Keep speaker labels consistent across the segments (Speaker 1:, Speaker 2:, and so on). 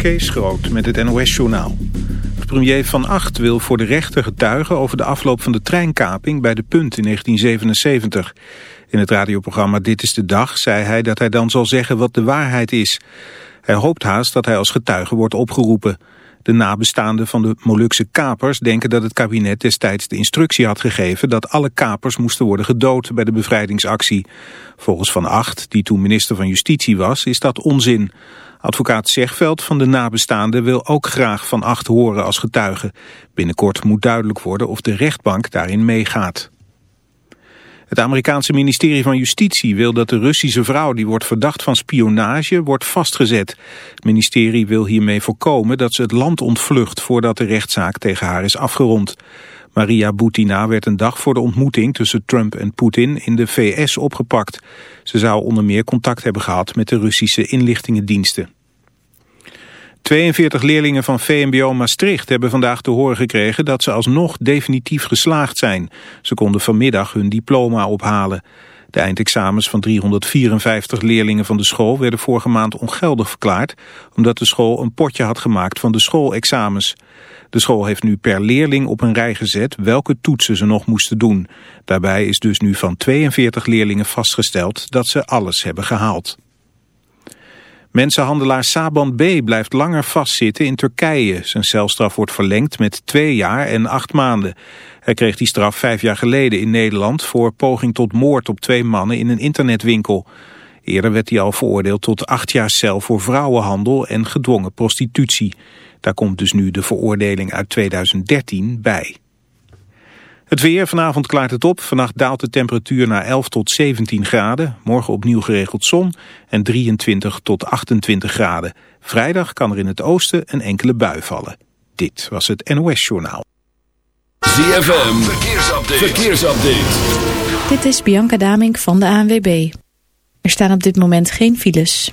Speaker 1: Kees Groot met het NOS-journaal. Premier Van Acht wil voor de rechter getuigen over de afloop van de treinkaping bij De Punt in 1977. In het radioprogramma Dit is de Dag zei hij dat hij dan zal zeggen wat de waarheid is. Hij hoopt haast dat hij als getuige wordt opgeroepen. De nabestaanden van de Molukse kapers denken dat het kabinet destijds de instructie had gegeven dat alle kapers moesten worden gedood bij de bevrijdingsactie. Volgens Van Acht, die toen minister van Justitie was, is dat onzin. Advocaat Zegveld van de nabestaanden wil ook graag Van Acht horen als getuige. Binnenkort moet duidelijk worden of de rechtbank daarin meegaat. Het Amerikaanse ministerie van Justitie wil dat de Russische vrouw die wordt verdacht van spionage wordt vastgezet. Het ministerie wil hiermee voorkomen dat ze het land ontvlucht voordat de rechtszaak tegen haar is afgerond. Maria Butina werd een dag voor de ontmoeting tussen Trump en Poetin in de VS opgepakt. Ze zou onder meer contact hebben gehad met de Russische inlichtingendiensten. 42 leerlingen van VMBO Maastricht hebben vandaag te horen gekregen dat ze alsnog definitief geslaagd zijn. Ze konden vanmiddag hun diploma ophalen. De eindexamens van 354 leerlingen van de school werden vorige maand ongeldig verklaard, omdat de school een potje had gemaakt van de schoolexamens. De school heeft nu per leerling op een rij gezet welke toetsen ze nog moesten doen. Daarbij is dus nu van 42 leerlingen vastgesteld dat ze alles hebben gehaald. Mensenhandelaar Saban B. blijft langer vastzitten in Turkije. Zijn celstraf wordt verlengd met twee jaar en acht maanden. Hij kreeg die straf vijf jaar geleden in Nederland... voor poging tot moord op twee mannen in een internetwinkel. Eerder werd hij al veroordeeld tot acht jaar cel voor vrouwenhandel en gedwongen prostitutie. Daar komt dus nu de veroordeling uit 2013 bij. Het weer, vanavond klaart het op. Vannacht daalt de temperatuur naar 11 tot 17 graden. Morgen opnieuw geregeld zon en 23 tot 28 graden. Vrijdag kan er in het oosten een enkele bui vallen. Dit was het NOS Journaal.
Speaker 2: ZFM, verkeersupdate. verkeersupdate.
Speaker 3: Dit is Bianca Damink van de ANWB. Er staan op dit moment geen files.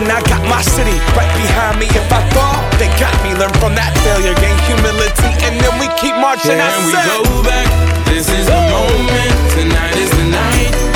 Speaker 4: vision, I got my city right behind me. If I fall, they got me. Learn from that failure, gain humility, and then we keep marching.
Speaker 5: And we go back. This is the moment. Tonight is the night.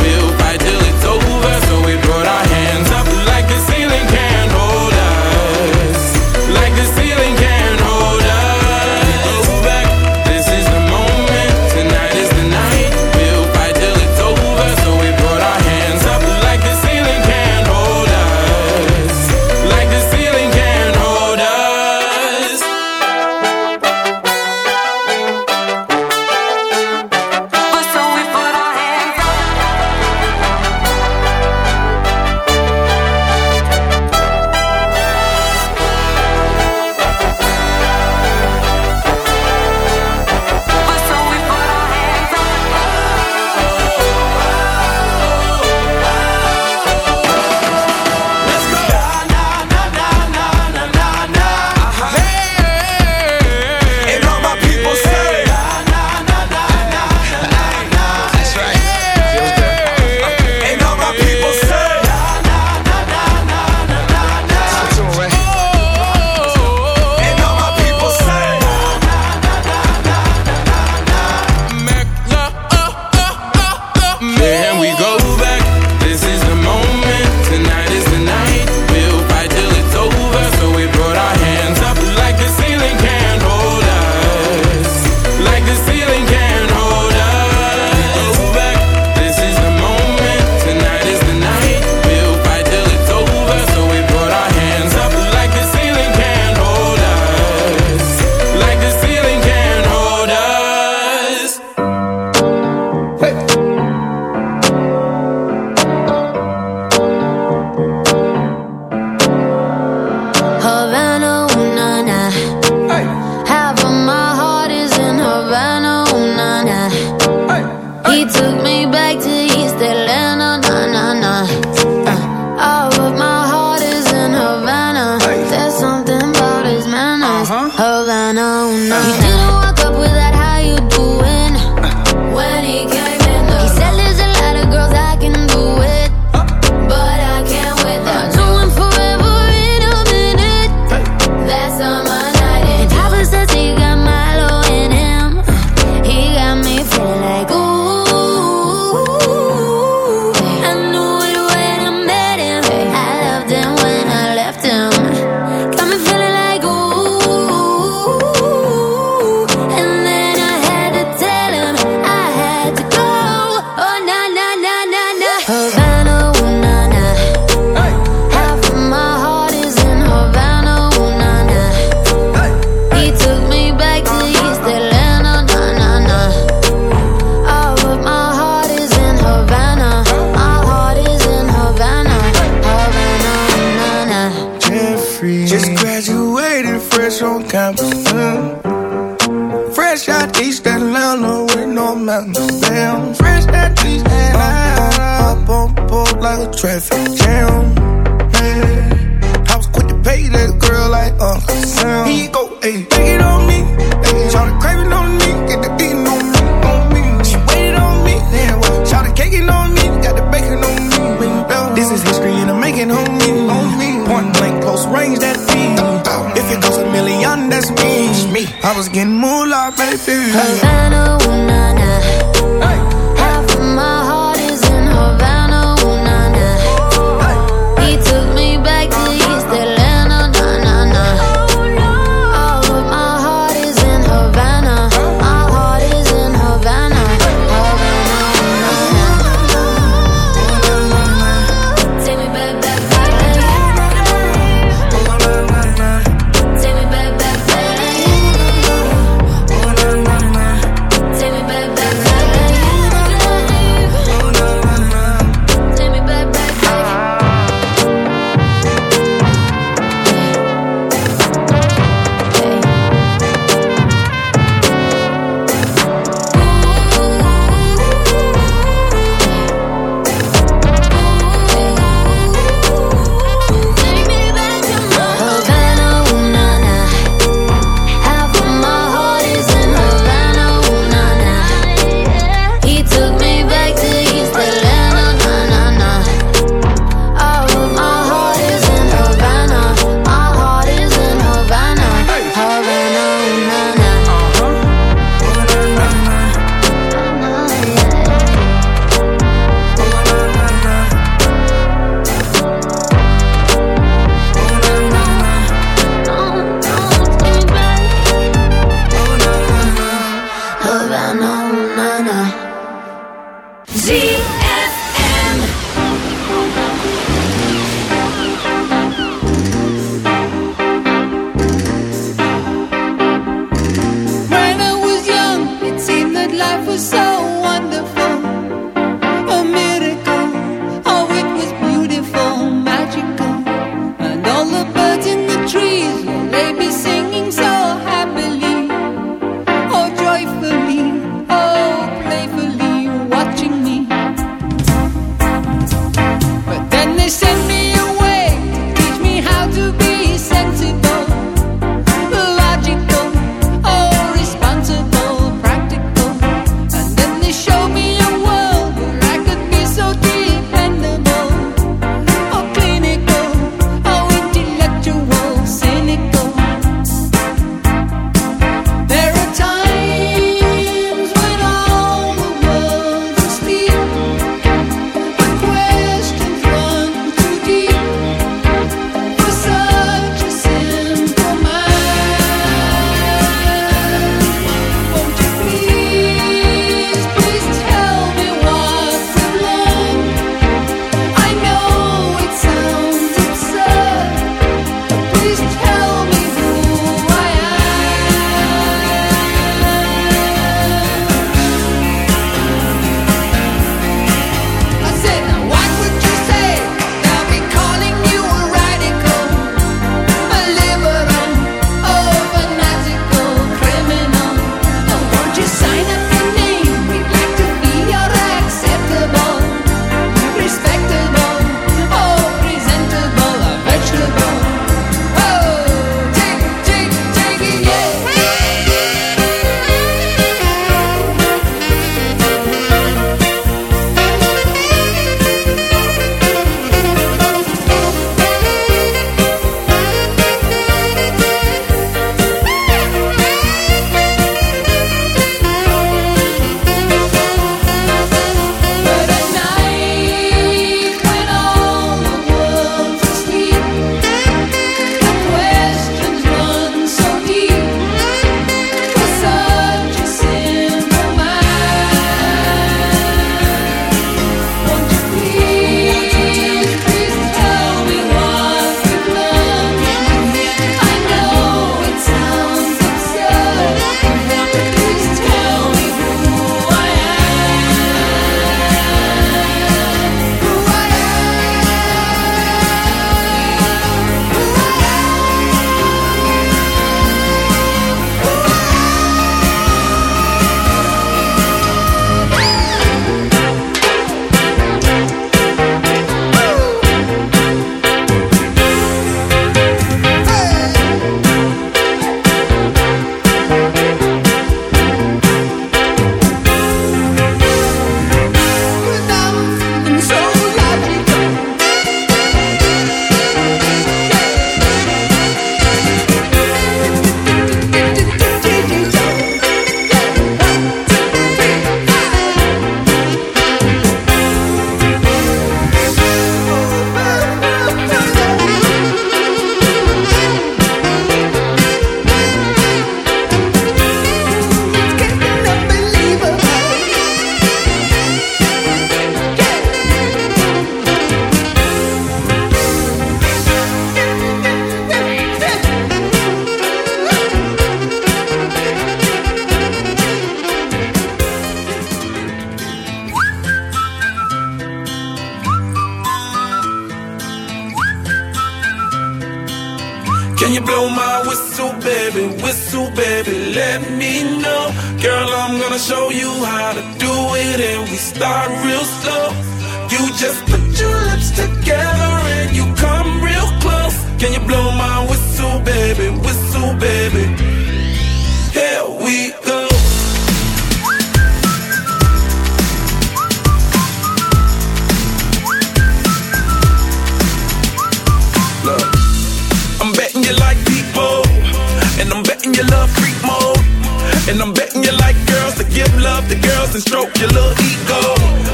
Speaker 5: Little ego.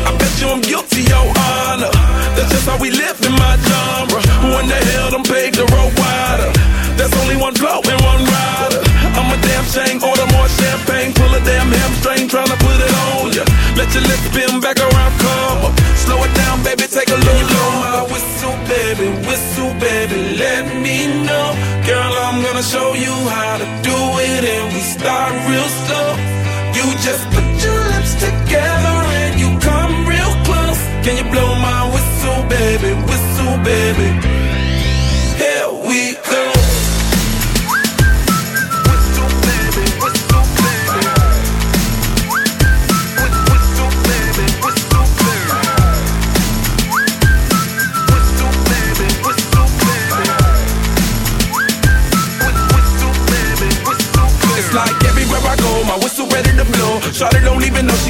Speaker 5: I bet you I'm guilty, your honor. That's just how we live in my genre. Who in the hell done paved the road wider? There's only one blow and one rider. I'm a damn shame, order more champagne, pull a damn hamstring, tryna put it on ya. Let your lips spin back around, come up. Slow it down, baby, take a. Blow my whistle, baby, whistle, baby, let me know. Girl, I'm gonna show you how to do it, and we start real slow. Baby, whistle, baby. It's like everywhere I go, my whistle. Shawty don't even know she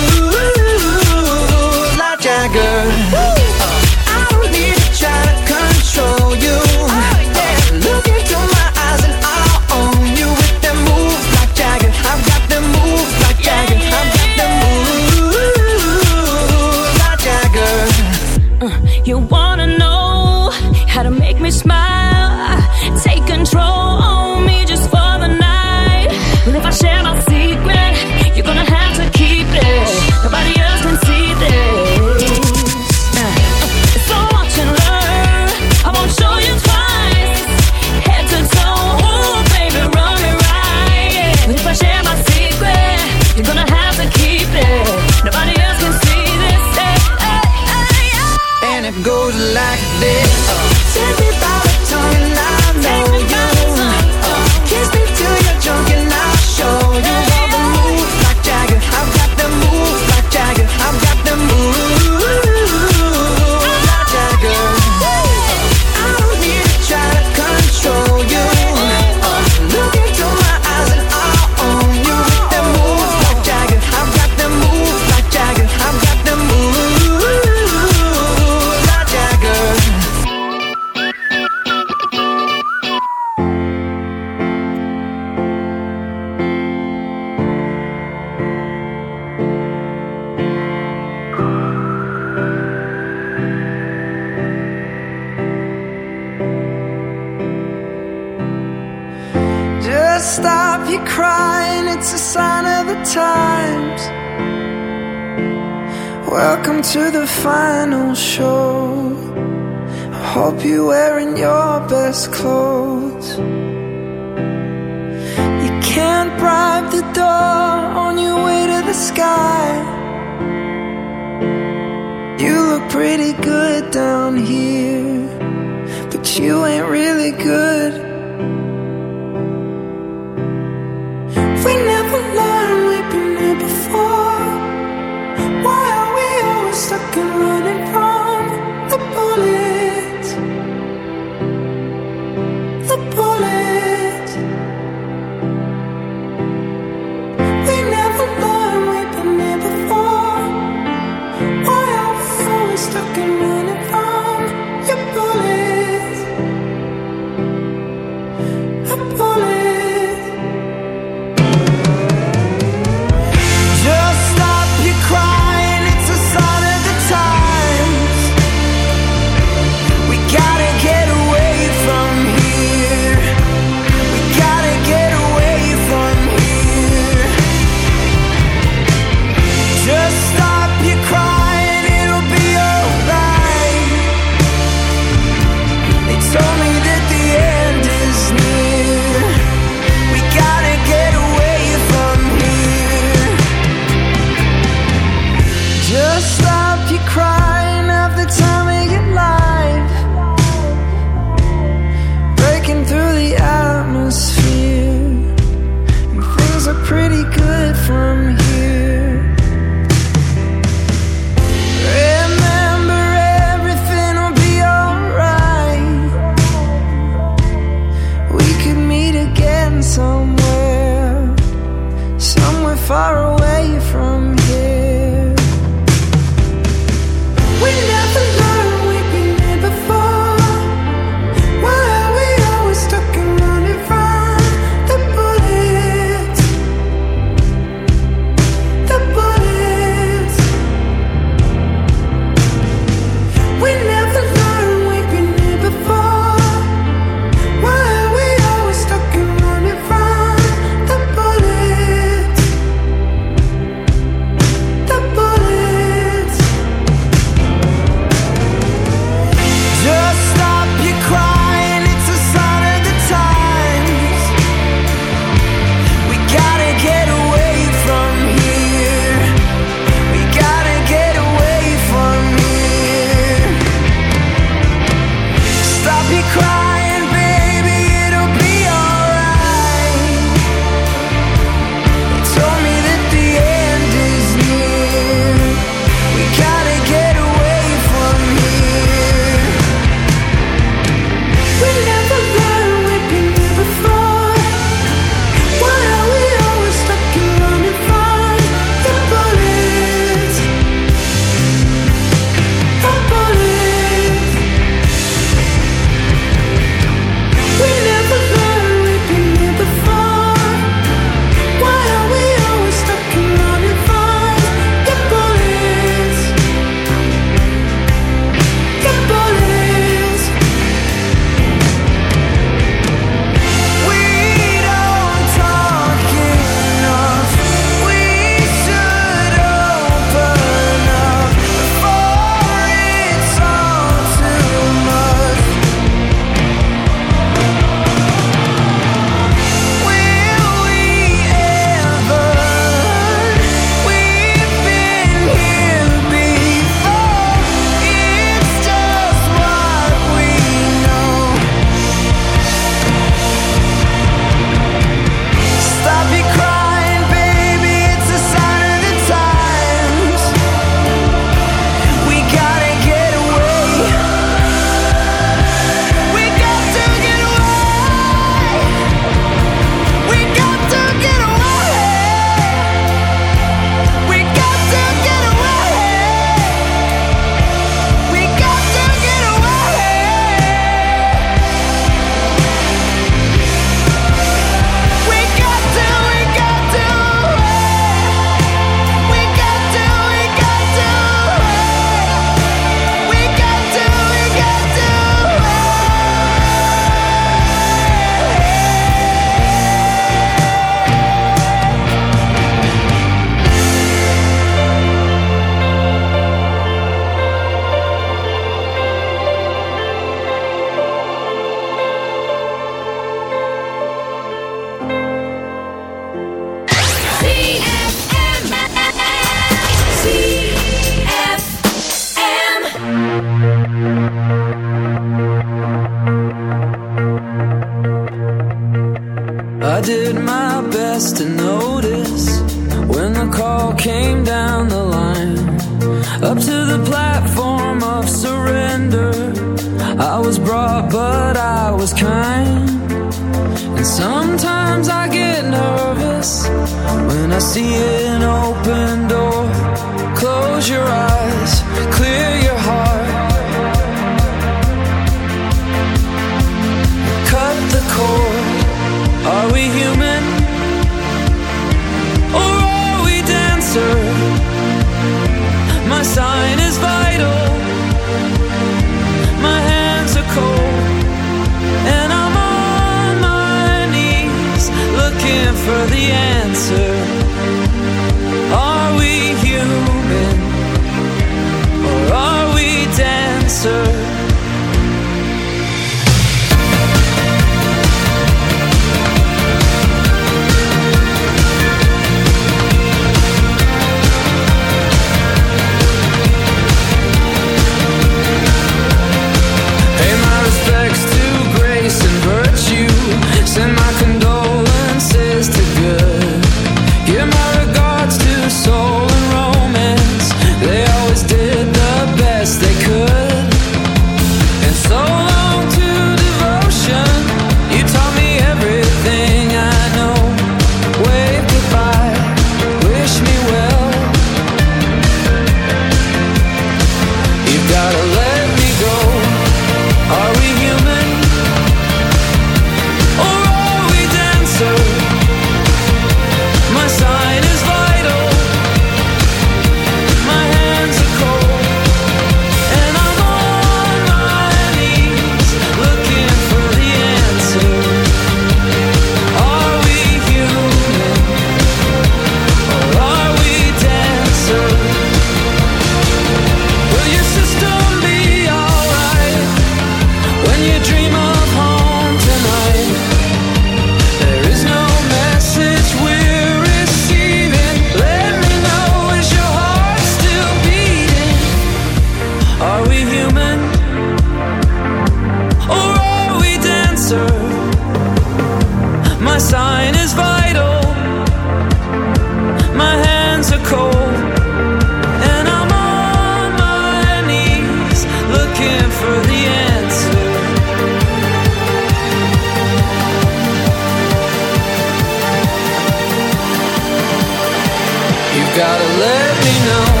Speaker 6: gotta let me know.